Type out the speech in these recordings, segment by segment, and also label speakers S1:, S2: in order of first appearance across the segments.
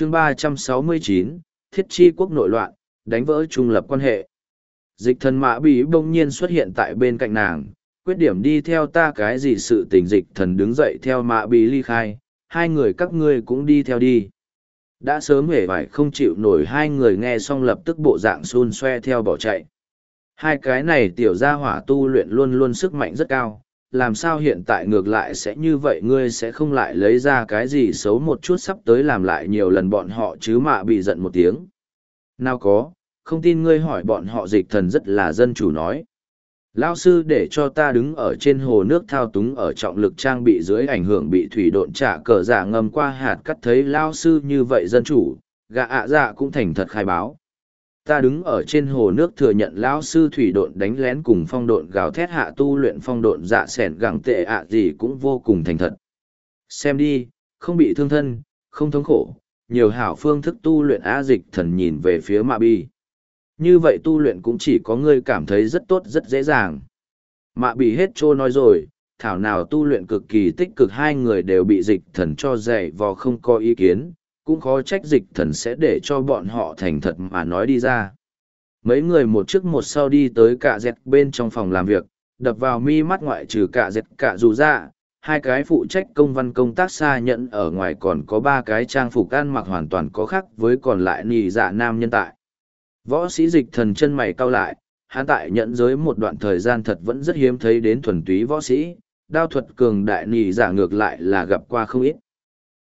S1: chương ba trăm sáu mươi chín, thiết chi quốc nội loạn, đánh vỡ trung lập quan hệ. Dịch thần mã bí bỗng nhiên xuất hiện tại bên cạnh nàng, quyết điểm đi theo ta cái gì sự tình dịch thần đứng dậy theo mã bí ly khai, hai người các ngươi cũng đi theo đi. Đã sớm hề vải không chịu nổi hai người nghe xong lập tức bộ dạng xun xoe theo bỏ chạy. Hai cái này tiểu gia hỏa tu luyện luôn luôn sức mạnh rất cao làm sao hiện tại ngược lại sẽ như vậy ngươi sẽ không lại lấy ra cái gì xấu một chút sắp tới làm lại nhiều lần bọn họ chứ mạ bị giận một tiếng nào có không tin ngươi hỏi bọn họ dịch thần rất là dân chủ nói Lao sư để cho ta đứng ở trên hồ nước thao túng ở trọng lực trang bị dưới ảnh hưởng bị thủy độn trả cờ giả ngầm qua hạt cắt thấy Lao sư như vậy dân chủ, gạ ạ dạ cũng thành thật khai báo. Ta đứng ở trên hồ nước thừa nhận Lão sư thủy độn đánh lén cùng phong độn gào thét hạ tu luyện phong độn dạ sẻn gẳng tệ ạ gì cũng vô cùng thành thật. Xem đi, không bị thương thân, không thống khổ, nhiều hảo phương thức tu luyện á dịch thần nhìn về phía mạ bi như vậy tu luyện cũng chỉ có ngươi cảm thấy rất tốt rất dễ dàng. Mạ bị hết trô nói rồi, thảo nào tu luyện cực kỳ tích cực hai người đều bị dịch thần cho dạy vò không có ý kiến, cũng khó trách dịch thần sẽ để cho bọn họ thành thật mà nói đi ra. Mấy người một trước một sau đi tới cả dẹt bên trong phòng làm việc, đập vào mi mắt ngoại trừ cả dẹt cả dù ra, hai cái phụ trách công văn công tác xa nhận ở ngoài còn có ba cái trang phục ăn mặc hoàn toàn có khác với còn lại nì dạ nam nhân tại. Võ sĩ dịch thần chân mày cau lại, hắn tại nhận giới một đoạn thời gian thật vẫn rất hiếm thấy đến thuần túy võ sĩ, đao thuật cường đại nì giả ngược lại là gặp qua không ít.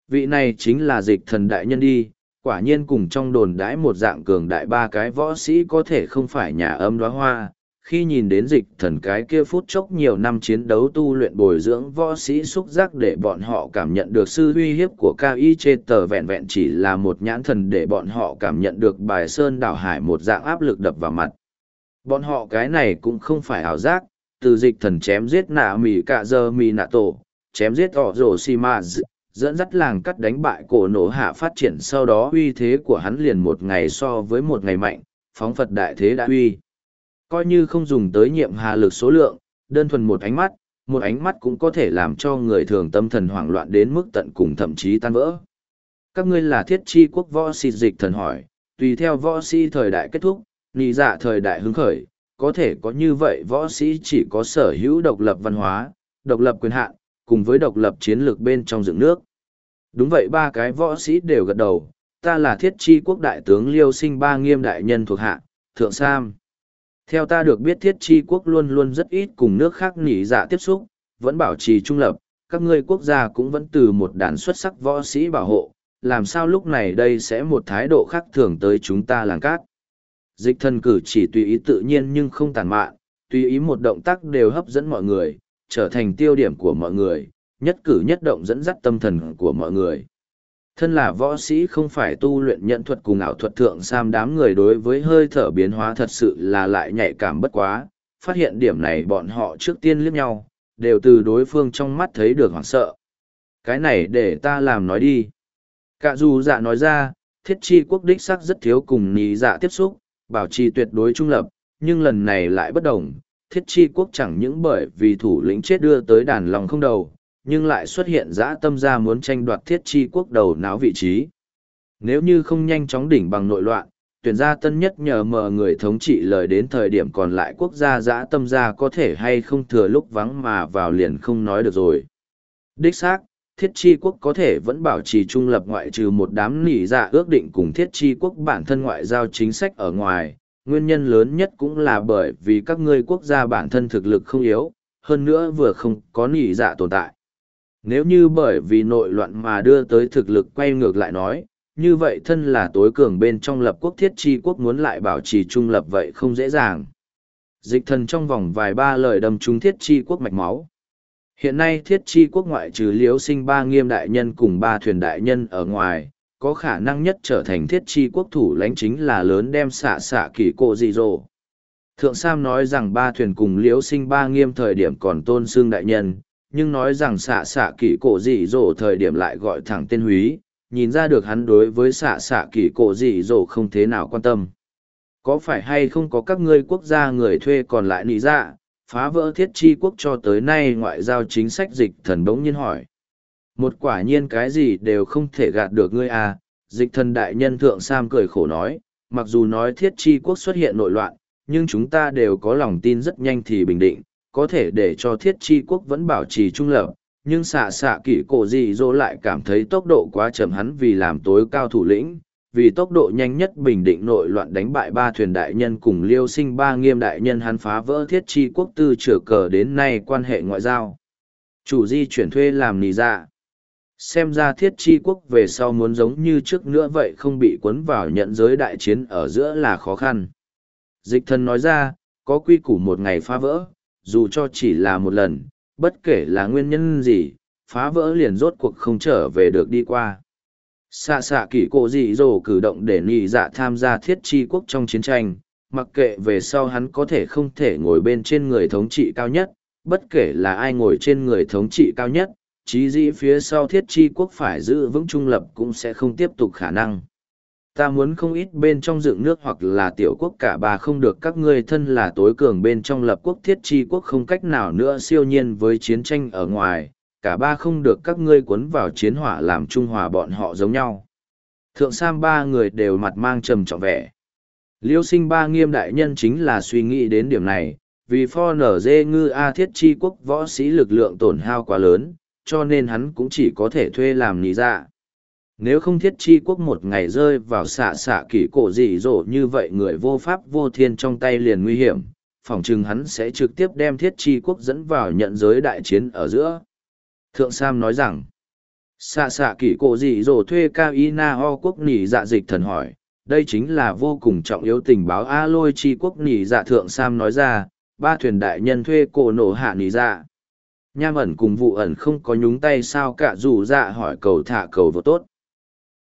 S1: Vị này chính là dịch thần đại nhân đi, quả nhiên cùng trong đồn đãi một dạng cường đại ba cái võ sĩ có thể không phải nhà âm đóa hoa. Khi nhìn đến dịch thần cái kia phút chốc nhiều năm chiến đấu tu luyện bồi dưỡng võ sĩ xúc giác để bọn họ cảm nhận được sư uy hiếp của cao y chê tờ vẹn vẹn chỉ là một nhãn thần để bọn họ cảm nhận được bài sơn đảo hải một dạng áp lực đập vào mặt. Bọn họ cái này cũng không phải ảo giác, từ dịch thần chém giết nạ mì cạ dơ mì nạ tổ, chém giết ỏ rổ xì dẫn dắt làng cắt đánh bại cổ nổ hạ phát triển sau đó uy thế của hắn liền một ngày so với một ngày mạnh, phóng Phật đại thế đã uy. Coi như không dùng tới nhiệm hà lực số lượng, đơn thuần một ánh mắt, một ánh mắt cũng có thể làm cho người thường tâm thần hoảng loạn đến mức tận cùng thậm chí tan vỡ. Các ngươi là thiết chi quốc võ sĩ dịch thần hỏi, tùy theo võ sĩ thời đại kết thúc, nì dạ thời đại hứng khởi, có thể có như vậy võ sĩ chỉ có sở hữu độc lập văn hóa, độc lập quyền hạn, cùng với độc lập chiến lược bên trong dựng nước. Đúng vậy ba cái võ sĩ đều gật đầu, ta là thiết chi quốc đại tướng liêu sinh ba nghiêm đại nhân thuộc hạ, thượng sam. Theo ta được biết thiết chi quốc luôn luôn rất ít cùng nước khác nỉ dạ tiếp xúc, vẫn bảo trì trung lập, các ngươi quốc gia cũng vẫn từ một đàn xuất sắc võ sĩ bảo hộ, làm sao lúc này đây sẽ một thái độ khác thường tới chúng ta làng cát. Dịch thần cử chỉ tùy ý tự nhiên nhưng không tàn mạn, tùy ý một động tác đều hấp dẫn mọi người, trở thành tiêu điểm của mọi người, nhất cử nhất động dẫn dắt tâm thần của mọi người. Thân là võ sĩ không phải tu luyện nhận thuật cùng ảo thuật thượng sam đám người đối với hơi thở biến hóa thật sự là lại nhạy cảm bất quá, phát hiện điểm này bọn họ trước tiên liếc nhau, đều từ đối phương trong mắt thấy được hoảng sợ. Cái này để ta làm nói đi. Cả dù dạ nói ra, thiết chi quốc đích sắc rất thiếu cùng ní dạ tiếp xúc, bảo trì tuyệt đối trung lập, nhưng lần này lại bất đồng. Thiết chi quốc chẳng những bởi vì thủ lĩnh chết đưa tới đàn lòng không đầu, nhưng lại xuất hiện dã tâm ra muốn tranh đoạt thiết chi quốc đầu náo vị trí. Nếu như không nhanh chóng đỉnh bằng nội loạn, tuyển gia tân nhất nhờ mờ người thống trị lời đến thời điểm còn lại quốc gia dã tâm ra có thể hay không thừa lúc vắng mà vào liền không nói được rồi. Đích xác, thiết chi quốc có thể vẫn bảo trì trung lập ngoại trừ một đám nỉ dạ ước định cùng thiết chi quốc bản thân ngoại giao chính sách ở ngoài. Nguyên nhân lớn nhất cũng là bởi vì các ngươi quốc gia bản thân thực lực không yếu, hơn nữa vừa không có nỉ dạ tồn tại. Nếu như bởi vì nội loạn mà đưa tới thực lực quay ngược lại nói, như vậy thân là tối cường bên trong lập quốc thiết chi quốc muốn lại bảo trì trung lập vậy không dễ dàng. Dịch thần trong vòng vài ba lời đâm trúng thiết chi quốc mạch máu. Hiện nay thiết chi quốc ngoại trừ liếu sinh ba nghiêm đại nhân cùng ba thuyền đại nhân ở ngoài, có khả năng nhất trở thành thiết chi quốc thủ lãnh chính là lớn đem xạ xạ kỳ cộ dị dỗ. Thượng Sam nói rằng ba thuyền cùng liếu sinh ba nghiêm thời điểm còn tôn xương đại nhân, nhưng nói rằng xạ xạ kỷ cổ dị dỗ thời điểm lại gọi thẳng tên húy, nhìn ra được hắn đối với xạ xạ kỷ cổ dị dỗ không thế nào quan tâm. Có phải hay không có các ngươi quốc gia người thuê còn lại nị dạ, phá vỡ thiết chi quốc cho tới nay ngoại giao chính sách dịch thần bỗng nhiên hỏi. Một quả nhiên cái gì đều không thể gạt được ngươi à, dịch thần đại nhân thượng Sam cười khổ nói, mặc dù nói thiết chi quốc xuất hiện nội loạn, nhưng chúng ta đều có lòng tin rất nhanh thì bình định, có thể để cho thiết chi quốc vẫn bảo trì trung lập, nhưng xạ xạ kỷ cổ dị dỗ lại cảm thấy tốc độ quá chậm hắn vì làm tối cao thủ lĩnh, vì tốc độ nhanh nhất bình định nội loạn đánh bại ba thuyền đại nhân cùng liêu sinh ba nghiêm đại nhân hắn phá vỡ thiết chi quốc tư trở cờ đến nay quan hệ ngoại giao. Chủ di chuyển thuê làm nì dạ. Xem ra thiết chi quốc về sau muốn giống như trước nữa vậy không bị cuốn vào nhận giới đại chiến ở giữa là khó khăn. Dịch thân nói ra, có quy củ một ngày phá vỡ, dù cho chỉ là một lần, bất kể là nguyên nhân gì, phá vỡ liền rốt cuộc không trở về được đi qua. Xạ xạ kỷ cổ dị dồ cử động để nị dạ tham gia thiết chi quốc trong chiến tranh, mặc kệ về sau hắn có thể không thể ngồi bên trên người thống trị cao nhất, bất kể là ai ngồi trên người thống trị cao nhất, chí dĩ phía sau thiết chi quốc phải giữ vững trung lập cũng sẽ không tiếp tục khả năng. Ta muốn không ít bên trong dựng nước hoặc là tiểu quốc cả ba không được các ngươi thân là tối cường bên trong lập quốc thiết chi quốc không cách nào nữa siêu nhiên với chiến tranh ở ngoài, cả ba không được các ngươi cuốn vào chiến hỏa làm trung hòa bọn họ giống nhau. Thượng Sam ba người đều mặt mang trầm trọng vẻ. Liêu sinh ba nghiêm đại nhân chính là suy nghĩ đến điểm này, vì pho nở dê ngư A thiết chi quốc võ sĩ lực lượng tổn hao quá lớn, cho nên hắn cũng chỉ có thể thuê làm nì dạ. Nếu không thiết chi quốc một ngày rơi vào xạ xạ kỷ cổ dị dỗ như vậy người vô pháp vô thiên trong tay liền nguy hiểm, phỏng chừng hắn sẽ trực tiếp đem thiết chi quốc dẫn vào nhận giới đại chiến ở giữa. Thượng Sam nói rằng, xạ xạ kỷ cổ dị dỗ thuê cao y na ho quốc nỉ dạ dịch thần hỏi, đây chính là vô cùng trọng yếu tình báo A lôi chi quốc nỉ dạ thượng Sam nói ra, ba thuyền đại nhân thuê cổ nổ hạ nỉ dạ. Nham ẩn cùng vụ ẩn không có nhúng tay sao cả dù dạ hỏi cầu thả cầu vô tốt.